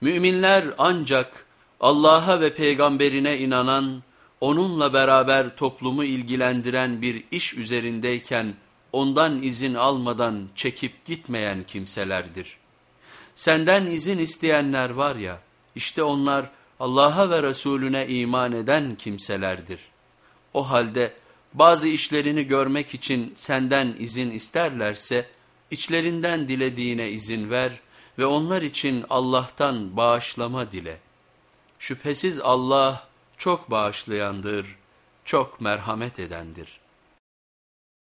Müminler ancak Allah'a ve peygamberine inanan, onunla beraber toplumu ilgilendiren bir iş üzerindeyken ondan izin almadan çekip gitmeyen kimselerdir. Senden izin isteyenler var ya, işte onlar Allah'a ve Resulüne iman eden kimselerdir. O halde bazı işlerini görmek için senden izin isterlerse, içlerinden dilediğine izin ver ve onlar için Allah'tan bağışlama dile. Şüphesiz Allah çok bağışlayandır, çok merhamet edendir.''